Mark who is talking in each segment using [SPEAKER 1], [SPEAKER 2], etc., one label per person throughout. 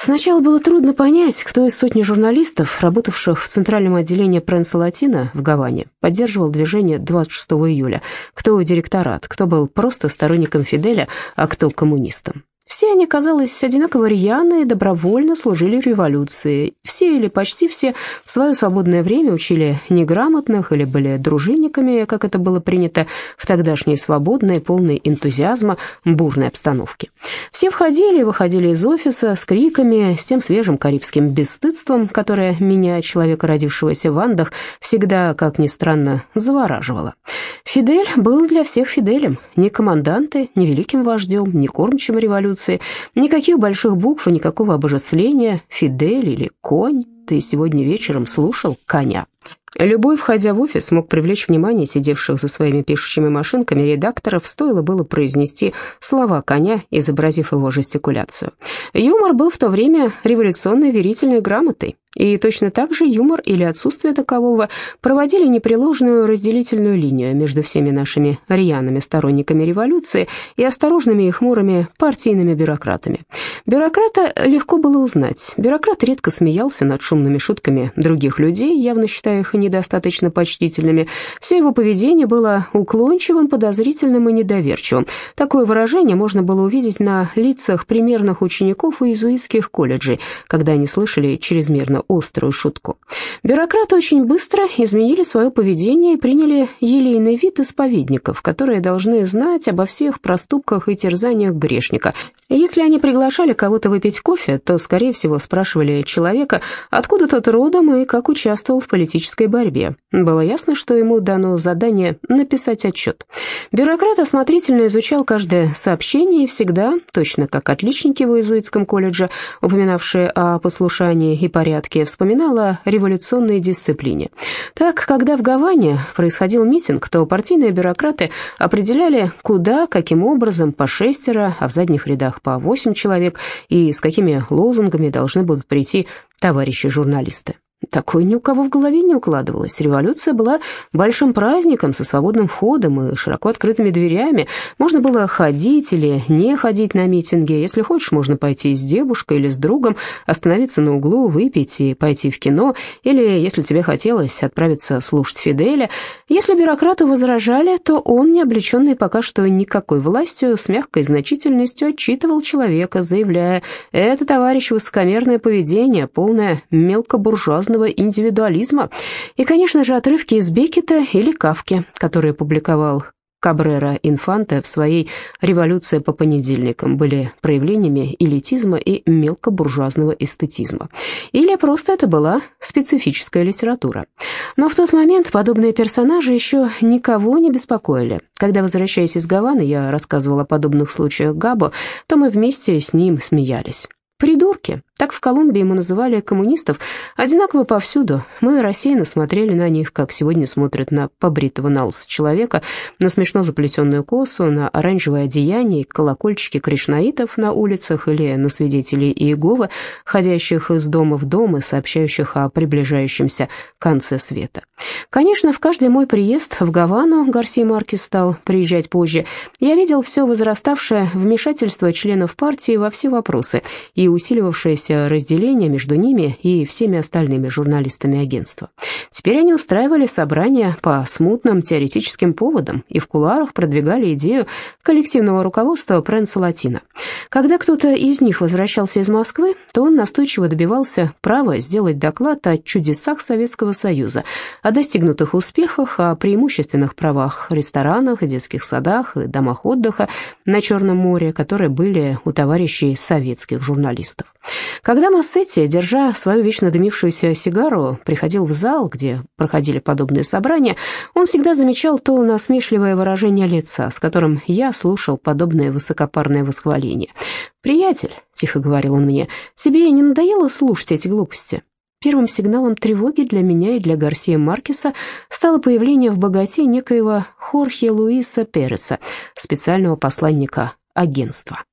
[SPEAKER 1] Сначала было трудно понять, кто из сотни журналистов, работавших в центральном отделении Пренса Латина в Гаване, поддерживал движение 26 июля, кто директорат, кто был просто сторонником Фиделя, а кто коммунистом. Все они, казалось, одинаково рьяно и добровольно служили революции. Все или почти все в свое свободное время учили неграмотных или были дружинниками, как это было принято в тогдашней свободной, полной энтузиазма, бурной обстановке. Все входили и выходили из офиса с криками, с тем свежим карибским бесстыдством, которое меня, человека, родившегося в Андах, всегда, как ни странно, завораживало. Фидель был для всех Фиделем, не команданты, не великим вождем, не кормчим революции, революции. Никаких больших букв и никакого обожествления. Фидель или конь. Ты сегодня вечером слушал коня. Любой, входя в офис, мог привлечь внимание сидевших за своими пишущими машинками редакторов, стоило было произнести слова коня, изобразив его жестикуляцию. Юмор был в то время революционной верительной грамотой. И точно так же юмор или отсутствие такового проводили непреложную разделительную линию между всеми нашими рьяными сторонниками революции и осторожными и хмурыми партийными бюрократами. Бюрократа легко было узнать. Бюрократ редко смеялся над шумными шутками других людей, явно считая их недостаточно почтительными. Все его поведение было уклончивым, подозрительным и недоверчивым. Такое выражение можно было увидеть на лицах примерных учеников иезуитских колледжей, когда они слышали чрезмерно острую шутку. Бюрократы очень быстро изменили свое поведение и приняли елейный вид исповедников, которые должны знать обо всех проступках и терзаниях грешника. Если они приглашали кого-то выпить кофе, то, скорее всего, спрашивали человека, откуда тот родом и как участвовал в политической борьбе. Было ясно, что ему дано задание написать отчет. Бюрократ осмотрительно изучал каждое сообщение и всегда, точно как отличники в иезуитском колледже, упоминавшие о послушании и порядке, Чехия вспоминала о революционной дисциплине. Так, когда в Гаване происходил митинг, то партийные бюрократы определяли, куда, каким образом, по шестеро, а в задних рядах по восемь человек, и с какими лозунгами должны будут прийти товарищи журналисты. Такое ни у кого в голове не укладывалось. Революция была большим праздником со свободным входом и широко открытыми дверями. Можно было ходить или не ходить на митинги. Если хочешь, можно пойти с девушкой или с другом, остановиться на углу, выпить и пойти в кино. Или, если тебе хотелось, отправиться слушать Фиделя. Если бюрократы возражали, то он, не облеченный пока что никакой властью, с мягкой значительностью отчитывал человека, заявляя, «Это, товарищ, высокомерное поведение, полное мелкобуржуазное религиозного индивидуализма. И, конечно же, отрывки из Беккета или Кавки, которые публиковал Кабрера Инфанте в своей «Революция по понедельникам» были проявлениями элитизма и мелкобуржуазного эстетизма. Или просто это была специфическая литература. Но в тот момент подобные персонажи еще никого не беспокоили. Когда, возвращаясь из Гаваны, я рассказывала о подобных случаях Габо, то мы вместе с ним смеялись. «Придурки», так в Колумбии мы называли коммунистов одинаково повсюду. Мы рассеянно смотрели на них, как сегодня смотрят на побритого на человека, на смешно заплетенную косу, на оранжевое одеяние, колокольчики кришнаитов на улицах или на свидетелей Иеговы, ходящих из дома в дом и сообщающих о приближающемся конце света. Конечно, в каждый мой приезд в Гавану, Гарсия Маркес стал приезжать позже, я видел все возраставшее вмешательство членов партии во все вопросы и усиливавшееся начавшееся разделение между ними и всеми остальными журналистами агентства. Теперь они устраивали собрания по смутным теоретическим поводам и в кулуарах продвигали идею коллективного руководства Пренса Латина. Когда кто-то из них возвращался из Москвы, то он настойчиво добивался права сделать доклад о чудесах Советского Союза, о достигнутых успехах, о преимущественных правах, ресторанах, детских садах и домах отдыха на Черном море, которые были у товарищей советских журналистов. Когда Массетти, держа свою вечно дымившуюся сигару, приходил в зал, где проходили подобные собрания, он всегда замечал то насмешливое выражение лица, с которым я слушал подобное высокопарное восхваление. «Приятель», — тихо говорил он мне, — «тебе не надоело слушать эти глупости?» Первым сигналом тревоги для меня и для Гарсия Маркеса стало появление в богате некоего Хорхе Луиса Переса, специального посланника агентства.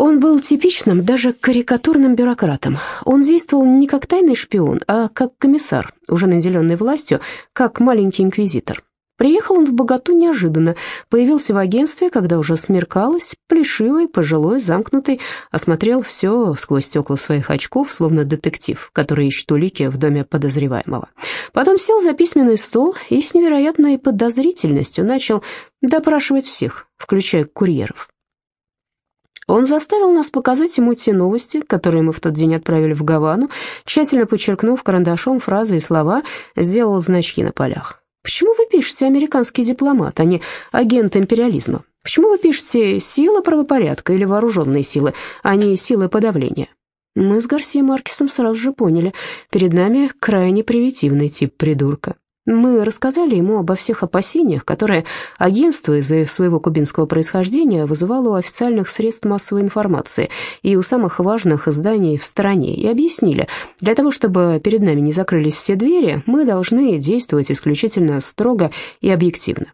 [SPEAKER 1] Он был типичным, даже карикатурным бюрократом. Он действовал не как тайный шпион, а как комиссар, уже наделенный властью, как маленький инквизитор. Приехал он в богату неожиданно, появился в агентстве, когда уже смеркалось, плешивый, пожилой, замкнутый, осмотрел все сквозь стекла своих очков, словно детектив, который ищет улики в доме подозреваемого. Потом сел за письменный стол и с невероятной подозрительностью начал допрашивать всех, включая курьеров. Он заставил нас показать ему те новости, которые мы в тот день отправили в Гавану, тщательно подчеркнув карандашом фразы и слова, сделал значки на полях. Почему вы пишете «американский дипломат», а не «агент империализма»? Почему вы пишете «сила правопорядка» или «вооруженные силы», а не «силы подавления»? Мы с Гарсией Маркесом сразу же поняли, перед нами крайне примитивный тип придурка. Мы рассказали ему обо всех опасениях, которые агентство из-за своего кубинского происхождения вызывало у официальных средств массовой информации и у самых важных изданий в стране, и объяснили, для того, чтобы перед нами не закрылись все двери, мы должны действовать исключительно строго и объективно.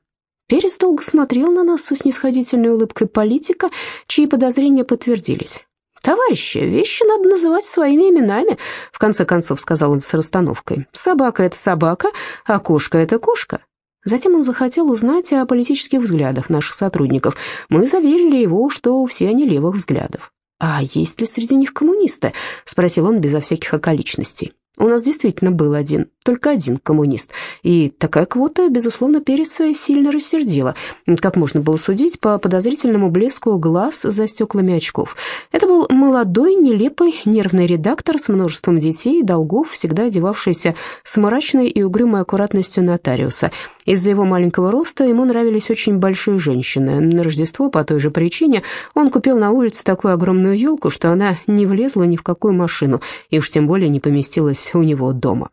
[SPEAKER 1] Перес долго смотрел на нас со снисходительной улыбкой политика, чьи подозрения подтвердились. «Товарищи, вещи надо называть своими именами», — в конце концов сказал он с расстановкой. «Собака — это собака, а кошка — это кошка». Затем он захотел узнать о политических взглядах наших сотрудников. Мы заверили его, что все они левых взглядов. «А есть ли среди них коммунисты?» — спросил он безо всяких околичностей. У нас действительно был один, только один коммунист, и такая квота, безусловно, Переса сильно рассердила, как можно было судить по подозрительному блеску глаз за стеклами очков. Это был молодой, нелепый, нервный редактор с множеством детей и долгов, всегда одевавшийся с мрачной и угрюмой аккуратностью нотариуса. Из-за его маленького роста ему нравились очень большие женщины. На Рождество по той же причине он купил на улице такую огромную елку, что она не влезла ни в какую машину, и уж тем более не поместилась у него дома.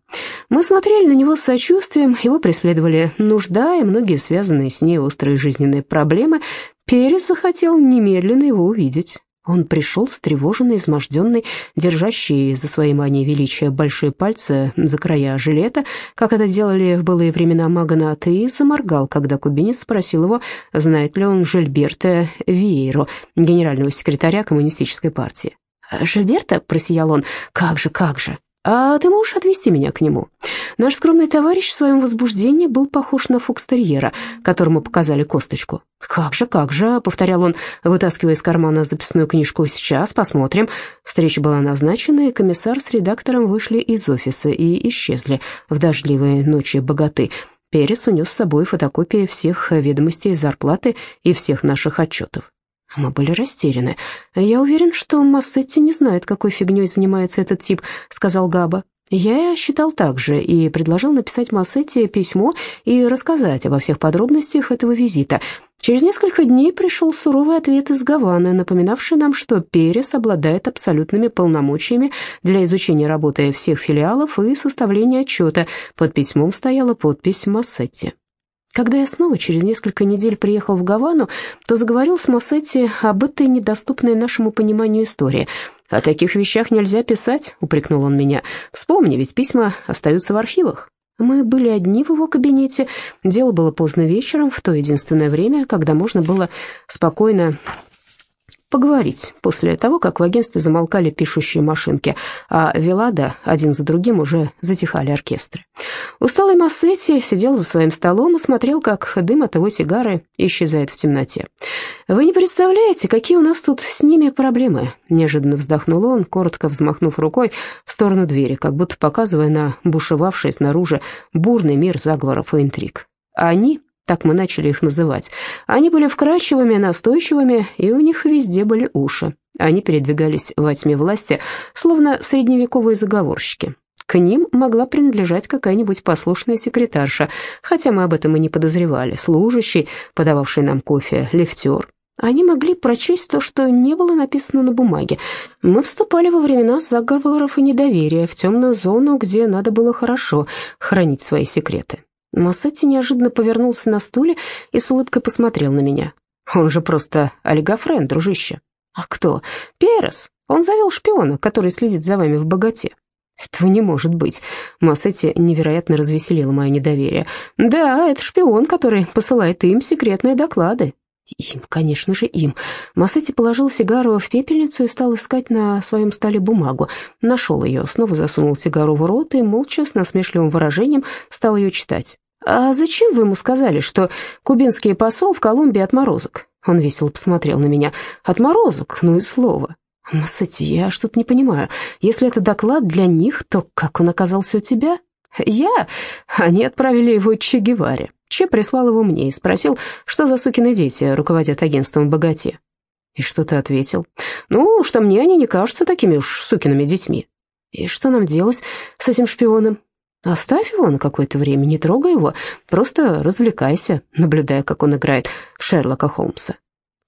[SPEAKER 1] Мы смотрели на него с сочувствием, его преследовали нужда и многие связанные с ней острые жизненные проблемы. Перес захотел немедленно его увидеть. Он пришел встревоженный, изможденный, держащий за своей манией величия большие пальцы за края жилета, как это делали в былые времена Магнат, и заморгал, когда кубинец спросил его, знает ли он Жильберта Виейро, генерального секретаря коммунистической партии. «Жильберта?» — просиял он. «Как же, как же!» «А ты можешь отвезти меня к нему?» Наш скромный товарищ в своем возбуждении был похож на фокстерьера, которому показали косточку. «Как же, как же», — повторял он, вытаскивая из кармана записную книжку. «Сейчас посмотрим». Встреча была назначена, и комиссар с редактором вышли из офиса и исчезли в дождливые ночи богаты. Перес унес с собой фотокопии всех ведомостей зарплаты и всех наших отчетов. Мы были растеряны. «Я уверен, что Массетти не знает, какой фигней занимается этот тип», — сказал Габа. Я считал так же и предложил написать Массетти письмо и рассказать обо всех подробностях этого визита. Через несколько дней пришел суровый ответ из Гаваны, напоминавший нам, что Перес обладает абсолютными полномочиями для изучения работы всех филиалов и составления отчета. Под письмом стояла подпись Массетти. Когда я снова через несколько недель приехал в Гавану, то заговорил с Массетти об этой недоступной нашему пониманию истории. «О таких вещах нельзя писать», — упрекнул он меня. «Вспомни, ведь письма остаются в архивах». Мы были одни в его кабинете. Дело было поздно вечером, в то единственное время, когда можно было спокойно поговорить после того, как в агентстве замолкали пишущие машинки, а Велада один за другим уже затихали оркестры. Усталый Массетти сидел за своим столом и смотрел, как дым от его сигары исчезает в темноте. «Вы не представляете, какие у нас тут с ними проблемы», — неожиданно вздохнул он, коротко взмахнув рукой в сторону двери, как будто показывая на бушевавший снаружи бурный мир заговоров и интриг. Они так мы начали их называть. Они были вкрадчивыми, настойчивыми, и у них везде были уши. Они передвигались во тьме власти, словно средневековые заговорщики. К ним могла принадлежать какая-нибудь послушная секретарша, хотя мы об этом и не подозревали, служащий, подававший нам кофе, лифтер. Они могли прочесть то, что не было написано на бумаге. Мы вступали во времена заговоров и недоверия, в темную зону, где надо было хорошо хранить свои секреты. Массетти неожиданно повернулся на стуле и с улыбкой посмотрел на меня. «Он же просто олигофрен, дружище». «А кто?» «Перес. Он завел шпиона, который следит за вами в богате». «Этого не может быть». Массетти невероятно развеселило мое недоверие. «Да, это шпион, который посылает им секретные доклады». Им, конечно же, им. Массетти положил сигару в пепельницу и стал искать на своем столе бумагу. Нашел ее, снова засунул сигару в рот и, молча, с насмешливым выражением, стал ее читать. «А зачем вы ему сказали, что кубинский посол в Колумбии отморозок?» Он весело посмотрел на меня. «Отморозок, ну и слово». «Массети, я что-то не понимаю. Если это доклад для них, то как он оказался у тебя?» «Я? Они отправили его Че Геваре. Че прислал его мне и спросил, что за сукины дети руководят агентством богате. И что ты ответил? Ну, что мне они не кажутся такими уж сукиными детьми. И что нам делать с этим шпионом? Оставь его на какое-то время, не трогай его, просто развлекайся, наблюдая, как он играет в Шерлока Холмса.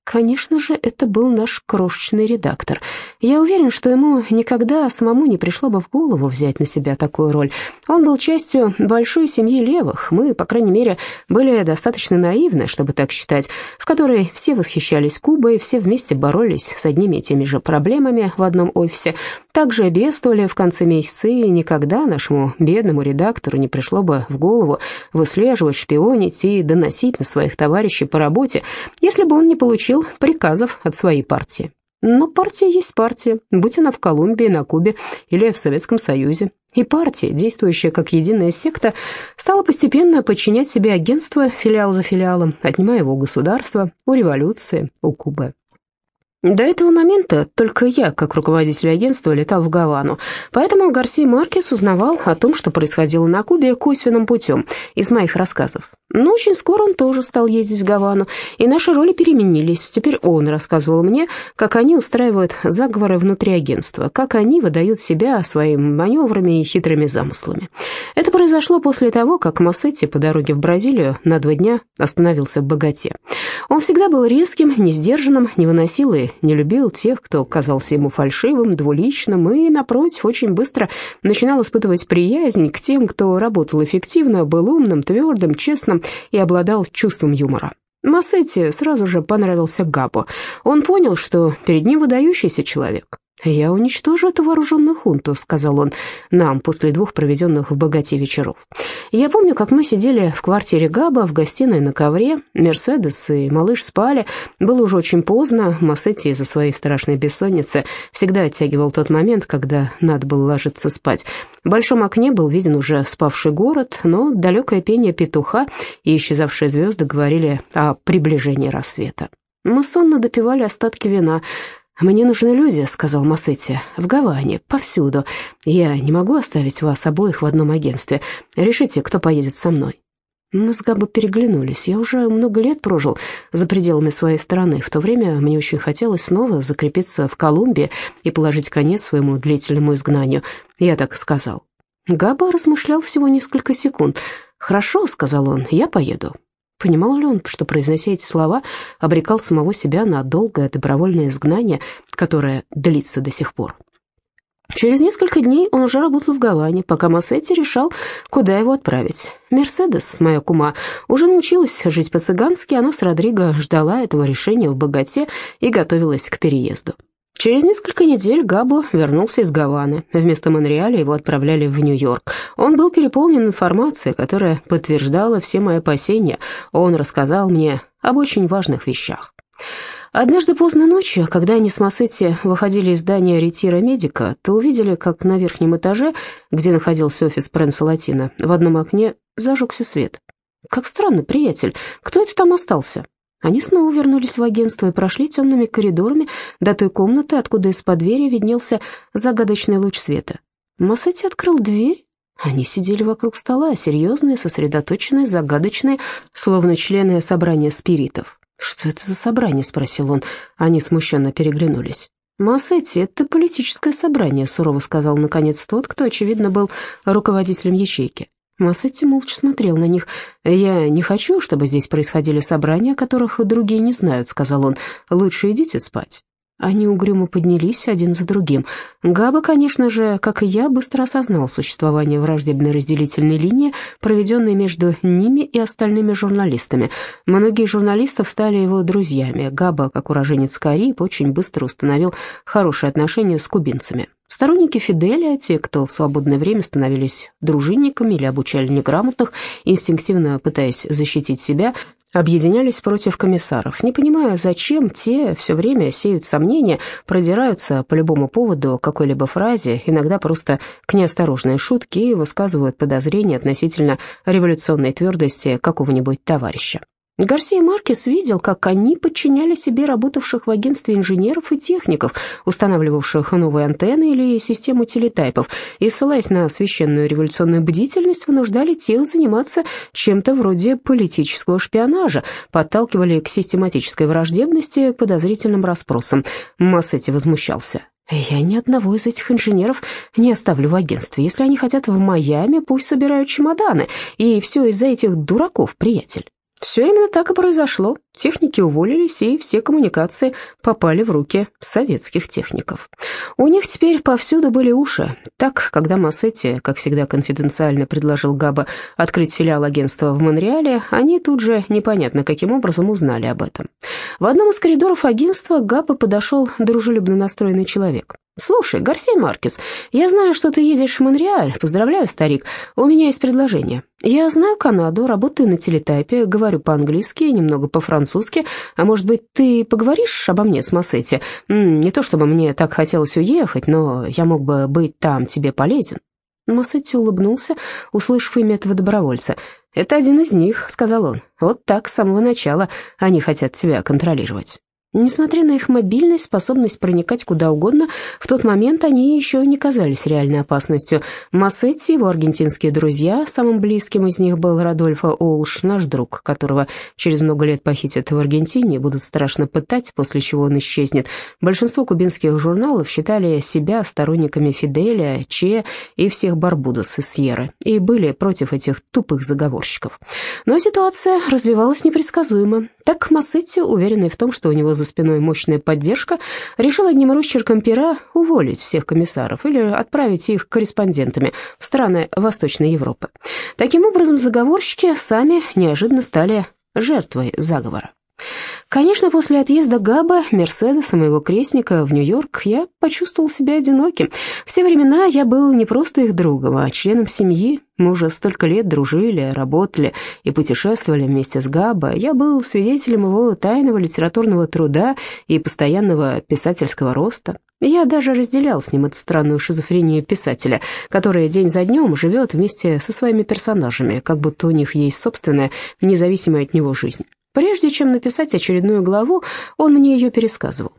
[SPEAKER 1] Конечно же, это был наш крошечный редактор. Я уверен, что ему никогда самому не пришло бы в голову взять на себя такую роль. Он был частью большой семьи левых. Мы, по крайней мере, были достаточно наивны, чтобы так считать, в которой все восхищались Кубой, все вместе боролись с одними и теми же проблемами в одном офисе, также бедствовали в конце месяца, и никогда нашему бедному редактору не пришло бы в голову выслеживать, шпионить и доносить на своих товарищей по работе, если бы он не получил приказов от своей партии. Но партия есть партия, будь она в Колумбии, на Кубе или в Советском Союзе. И партия, действующая как единая секта, стала постепенно подчинять себе агентство филиал за филиалом, отнимая его у государства, у революции, у Кубы. До этого момента только я, как руководитель агентства, летал в Гавану, поэтому Гарсия Маркес узнавал о том, что происходило на Кубе, косвенным путем, из моих рассказов. Но очень скоро он тоже стал ездить в Гавану, и наши роли переменились. Теперь он рассказывал мне, как они устраивают заговоры внутри агентства, как они выдают себя своими маневрами и хитрыми замыслами. Это произошло после того, как Массетти по дороге в Бразилию на два дня остановился в богате. Он всегда был резким, несдержанным, не выносил и не любил тех, кто казался ему фальшивым, двуличным, и, напротив, очень быстро начинал испытывать приязнь к тем, кто работал эффективно, был умным, твердым, честным, и обладал чувством юмора. Массетти сразу же понравился Габо. Он понял, что перед ним выдающийся человек. «Я уничтожу эту вооруженную хунту», — сказал он нам после двух проведенных в богате вечеров. Я помню, как мы сидели в квартире Габа в гостиной на ковре. Мерседес и малыш спали. Было уже очень поздно. Массетти из-за своей страшной бессонницы всегда оттягивал тот момент, когда надо было ложиться спать. В большом окне был виден уже спавший город, но далекое пение петуха и исчезавшие звезды говорили о приближении рассвета. Мы сонно допивали остатки вина. «Мне нужны люди», — сказал Массетти, — «в Гаване, повсюду. Я не могу оставить вас обоих в одном агентстве. Решите, кто поедет со мной». Мы с Габо переглянулись. Я уже много лет прожил за пределами своей страны. В то время мне очень хотелось снова закрепиться в Колумбии и положить конец своему длительному изгнанию. Я так и сказал. Габа размышлял всего несколько секунд. «Хорошо», — сказал он, — «я поеду. Понимал ли он, что, произнося эти слова, обрекал самого себя на долгое добровольное изгнание, которое длится до сих пор? Через несколько дней он уже работал в Гаване, пока Массетти решал, куда его отправить. Мерседес, моя кума, уже научилась жить по-цыгански, она с Родриго ждала этого решения в богате и готовилась к переезду. Через несколько недель Габо вернулся из Гаваны. Вместо Монреаля его отправляли в Нью-Йорк. Он был переполнен информацией, которая подтверждала все мои опасения. Он рассказал мне об очень важных вещах. Однажды поздно ночью, когда они с Массетти выходили из здания ретира медика, то увидели, как на верхнем этаже, где находился офис Пренса Латина, в одном окне зажегся свет. «Как странно, приятель, кто это там остался?» Они снова вернулись в агентство и прошли темными коридорами до той комнаты, откуда из-под двери виднелся загадочный луч света. Массетти открыл дверь. Они сидели вокруг стола, серьезные, сосредоточенные, загадочные, словно члены собрания спиритов. «Что это за собрание?» — спросил он. Они смущенно переглянулись. «Массетти, это политическое собрание», — сурово сказал наконец тот, кто, очевидно, был руководителем ячейки. Массетти молча смотрел на них. «Я не хочу, чтобы здесь происходили собрания, о которых другие не знают», — сказал он. «Лучше идите спать». Они угрюмо поднялись один за другим. Габа, конечно же, как и я, быстро осознал существование враждебной разделительной линии, проведенной между ними и остальными журналистами. Многие журналистов стали его друзьями. Габа, как уроженец Кариб, очень быстро установил хорошие отношения с кубинцами. Сторонники Фиделя, те, кто в свободное время становились дружинниками или обучали неграмотных, инстинктивно пытаясь защитить себя, объединялись против комиссаров, не понимая, зачем те все время сеют сомнения, продираются по любому поводу какой-либо фразе, иногда просто к неосторожной шутке и высказывают подозрения относительно революционной твердости какого-нибудь товарища. Гарсия Маркес видел, как они подчиняли себе работавших в агентстве инженеров и техников, устанавливавших новые антенны или систему телетайпов, и, ссылаясь на священную революционную бдительность, вынуждали тех заниматься чем-то вроде политического шпионажа, подталкивали к систематической враждебности, к подозрительным расспросам. Массетти возмущался. «Я ни одного из этих инженеров не оставлю в агентстве. Если они хотят в Майами, пусть собирают чемоданы. И все из-за этих дураков, приятель». Все именно так и произошло. Техники уволились, и все коммуникации попали в руки советских техников. У них теперь повсюду были уши. Так, когда Массетти, как всегда конфиденциально предложил Габа открыть филиал агентства в Монреале, они тут же непонятно каким образом узнали об этом. В одном из коридоров агентства Габа подошел дружелюбно настроенный человек. «Слушай, Гарсия Маркес, я знаю, что ты едешь в Монреаль. Поздравляю, старик. У меня есть предложение. Я знаю Канаду, работаю на телетайпе, говорю по-английски, немного по-французски. А может быть, ты поговоришь обо мне с Массетти? Не то чтобы мне так хотелось уехать, но я мог бы быть там тебе полезен». Массетти улыбнулся, услышав имя этого добровольца. «Это один из них», — сказал он. «Вот так с самого начала они хотят тебя контролировать». Несмотря на их мобильность, способность проникать куда угодно, в тот момент они еще не казались реальной опасностью. Массетти, его аргентинские друзья, самым близким из них был Радольфо Олш, наш друг, которого через много лет похитят в Аргентине и будут страшно пытать, после чего он исчезнет. Большинство кубинских журналов считали себя сторонниками Фиделя, Че и всех Барбудос и Сьерры, и были против этих тупых заговорщиков. Но ситуация развивалась непредсказуемо. Так Массетти, уверенный в том, что у него за спиной мощная поддержка, решил одним росчерком пера уволить всех комиссаров или отправить их корреспондентами в страны Восточной Европы. Таким образом, заговорщики сами неожиданно стали жертвой заговора. Конечно, после отъезда Габа, Мерседеса, моего крестника в Нью-Йорк, я почувствовал себя одиноким. Все времена я был не просто их другом, а членом семьи. Мы уже столько лет дружили, работали и путешествовали вместе с Габа. Я был свидетелем его тайного литературного труда и постоянного писательского роста. Я даже разделял с ним эту странную шизофрению писателя, который день за днем живет вместе со своими персонажами, как будто у них есть собственная, независимая от него жизнь. Прежде чем написать очередную главу, он мне ее пересказывал.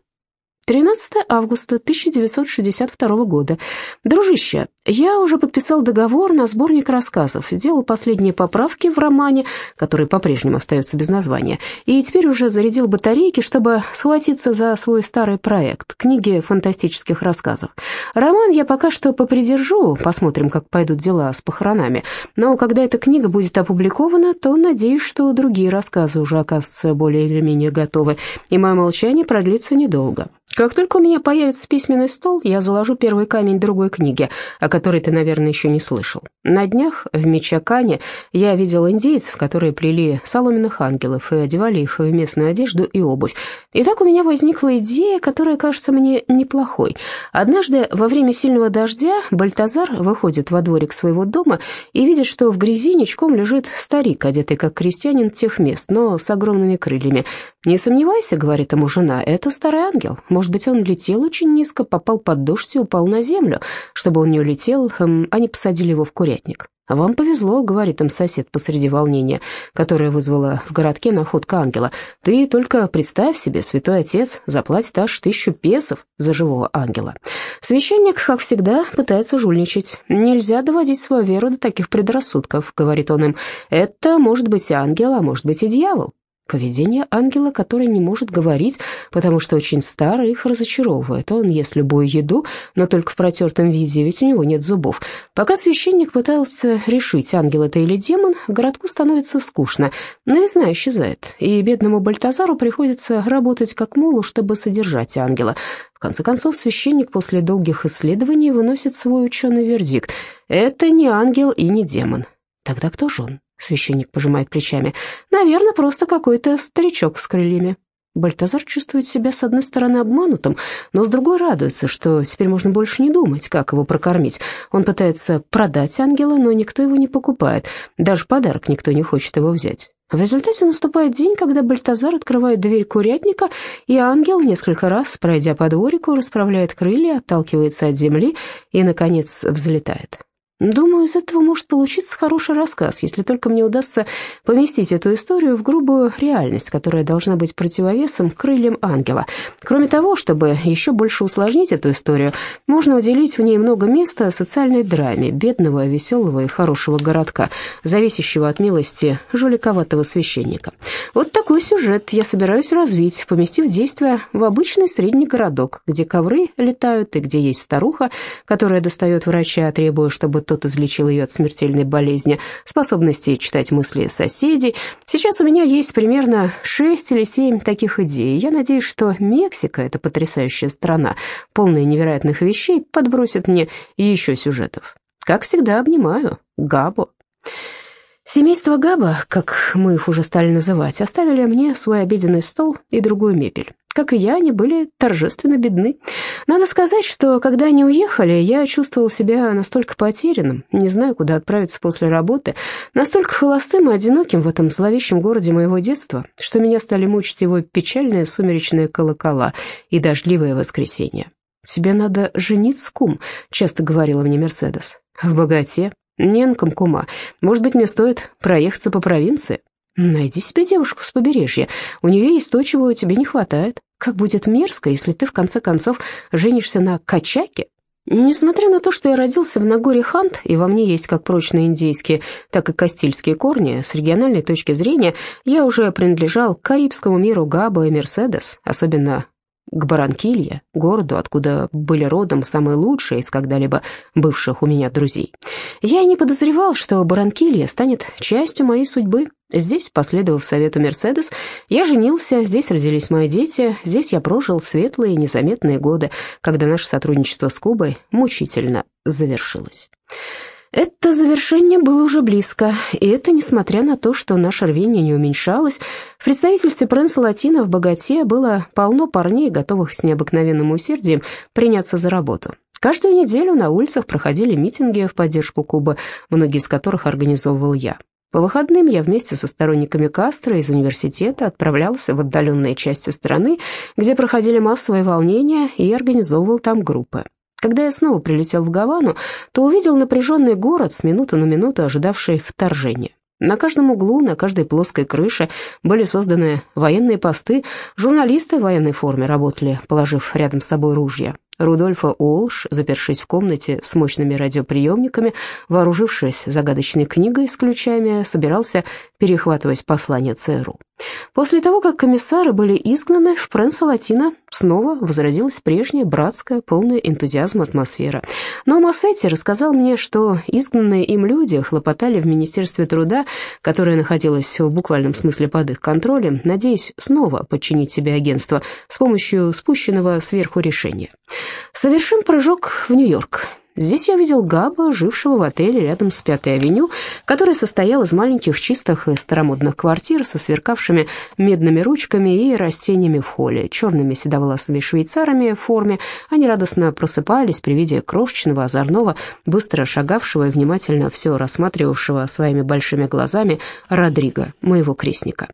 [SPEAKER 1] 13 августа 1962 года. Дружище, я уже подписал договор на сборник рассказов, делал последние поправки в романе, который по-прежнему остается без названия, и теперь уже зарядил батарейки, чтобы схватиться за свой старый проект, книги фантастических рассказов. Роман я пока что попридержу, посмотрим, как пойдут дела с похоронами, но когда эта книга будет опубликована, то надеюсь, что другие рассказы уже окажутся более или менее готовы, и мое молчание продлится недолго. Как только у меня появится письменный стол, я заложу первый камень другой книги, о которой ты, наверное, еще не слышал. На днях в Мичакане я видел индейцев, которые плели соломенных ангелов и одевали их в местную одежду и обувь. И так у меня возникла идея, которая кажется мне неплохой. Однажды во время сильного дождя Бальтазар выходит во дворик своего дома и видит, что в грязи ничком лежит старик, одетый как крестьянин тех мест, но с огромными крыльями. «Не сомневайся», — говорит ему жена, — «это старый ангел. Может быть, он летел очень низко, попал под дождь и упал на землю. Чтобы он не улетел, эм, они посадили его в курятник». «А вам повезло», — говорит им сосед посреди волнения, которое вызвало в городке находка ангела. «Ты только представь себе, святой отец заплатит аж тысячу песов за живого ангела». Священник, как всегда, пытается жульничать. «Нельзя доводить свою веру до таких предрассудков», — говорит он им. «Это может быть ангел, а может быть и дьявол. Поведение ангела, который не может говорить, потому что очень старый, их разочаровывает. Он ест любую еду, но только в протертом виде, ведь у него нет зубов. Пока священник пытался решить, ангел это или демон, городку становится скучно. Новизна исчезает, и бедному Бальтазару приходится работать как мулу, чтобы содержать ангела. В конце концов, священник после долгих исследований выносит свой ученый вердикт. Это не ангел и не демон. Тогда кто же он? Священник пожимает плечами. Наверное, просто какой-то старичок с крыльями. Бальтазар чувствует себя, с одной стороны, обманутым, но с другой радуется, что теперь можно больше не думать, как его прокормить. Он пытается продать ангела, но никто его не покупает. Даже подарок никто не хочет его взять. В результате наступает день, когда Бальтазар открывает дверь курятника, и ангел, несколько раз, пройдя по дворику, расправляет крылья, отталкивается от земли и, наконец, взлетает. Думаю, из этого может получиться хороший рассказ, если только мне удастся поместить эту историю в грубую реальность, которая должна быть противовесом крыльям ангела. Кроме того, чтобы еще больше усложнить эту историю, можно уделить в ней много места социальной драме бедного, веселого и хорошего городка, зависящего от милости жуликоватого священника. Вот такой сюжет я собираюсь развить, поместив действие в обычный средний городок, где ковры летают и где есть старуха, которая достает врача, требуя, чтобы тот излечил ее от смертельной болезни, способности читать мысли соседей. Сейчас у меня есть примерно шесть или семь таких идей. Я надеюсь, что Мексика, эта потрясающая страна, полная невероятных вещей, подбросит мне еще сюжетов. Как всегда, обнимаю. Габо. Семейство Габа, как мы их уже стали называть, оставили мне свой обеденный стол и другую мебель. Как и я, они были торжественно бедны. Надо сказать, что когда они уехали, я чувствовал себя настолько потерянным, не знаю, куда отправиться после работы, настолько холостым и одиноким в этом зловещем городе моего детства, что меня стали мучить его печальные сумеречные колокола и дождливое воскресенье. «Тебе надо жениться, кум», — часто говорила мне Мерседес. «В богате, Ненком, кума, может быть, мне стоит проехаться по провинции? Найди себе девушку с побережья, у нее есть то, чего тебе не хватает. Как будет мерзко, если ты, в конце концов, женишься на качаке? Несмотря на то, что я родился в Нагоре Хант, и во мне есть как прочные индейские, так и кастильские корни, с региональной точки зрения я уже принадлежал к карибскому миру Габа и Мерседес, особенно к Баранкилье, городу, откуда были родом самые лучшие из когда-либо бывших у меня друзей. Я и не подозревал, что Баранкилья станет частью моей судьбы. Здесь, последовав совету Мерседес, я женился, здесь родились мои дети, здесь я прожил светлые и незаметные годы, когда наше сотрудничество с Кубой мучительно завершилось. Это завершение было уже близко, и это несмотря на то, что наше рвение не уменьшалось. В представительстве Пренса Латина в Богате было полно парней, готовых с необыкновенным усердием приняться за работу. Каждую неделю на улицах проходили митинги в поддержку Кубы, многие из которых организовывал я. По выходным я вместе со сторонниками Кастро из университета отправлялся в отдаленные части страны, где проходили массовые волнения, и организовывал там группы. Когда я снова прилетел в Гавану, то увидел напряженный город с минуты на минуту ожидавший вторжения. На каждом углу, на каждой плоской крыше были созданы военные посты, журналисты в военной форме работали, положив рядом с собой ружья. Рудольфа Уолш, запершись в комнате с мощными радиоприемниками, вооружившись загадочной книгой с ключами, собирался перехватывать послание ЦРУ. После того, как комиссары были изгнаны, в Пренса-Латино снова возродилась прежняя братская, полная энтузиазма атмосфера. Но Массетти рассказал мне, что изгнанные им люди хлопотали в Министерстве труда, которое находилось в буквальном смысле под их контролем, надеясь снова подчинить себе агентство с помощью спущенного сверху решения. Совершим прыжок в Нью-Йорк. Здесь я видел Габа, жившего в отеле рядом с Пятой авеню, который состоял из маленьких чистых и старомодных квартир со сверкавшими медными ручками и растениями в холле, черными седовласыми швейцарами в форме. Они радостно просыпались при виде крошечного, озорного, быстро шагавшего и внимательно все рассматривавшего своими большими глазами Родриго, моего крестника.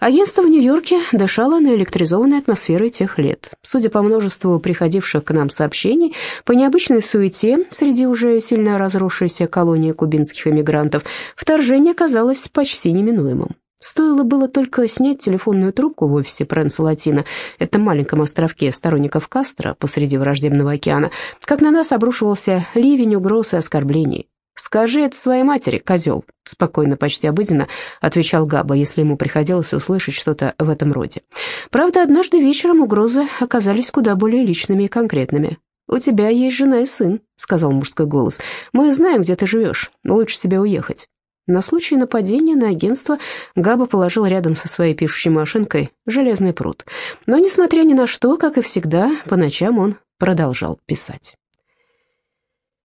[SPEAKER 1] Агентство в Нью-Йорке дышало наэлектризованной атмосферой тех лет. Судя по множеству приходивших к нам сообщений, по необычной суете среди уже сильно разросшейся колонии кубинских эмигрантов, вторжение казалось почти неминуемым. Стоило было только снять телефонную трубку в офисе Пренса Латина, этом маленьком островке сторонников Кастро посреди враждебного океана, как на нас обрушивался ливень угроз и оскорблений. «Скажи это своей матери, козел», — спокойно, почти обыденно отвечал Габа, если ему приходилось услышать что-то в этом роде. Правда, однажды вечером угрозы оказались куда более личными и конкретными. «У тебя есть жена и сын», — сказал мужской голос. «Мы знаем, где ты живешь. Лучше тебе уехать». На случай нападения на агентство Габа положил рядом со своей пишущей машинкой железный пруд. Но, несмотря ни на что, как и всегда, по ночам он продолжал писать.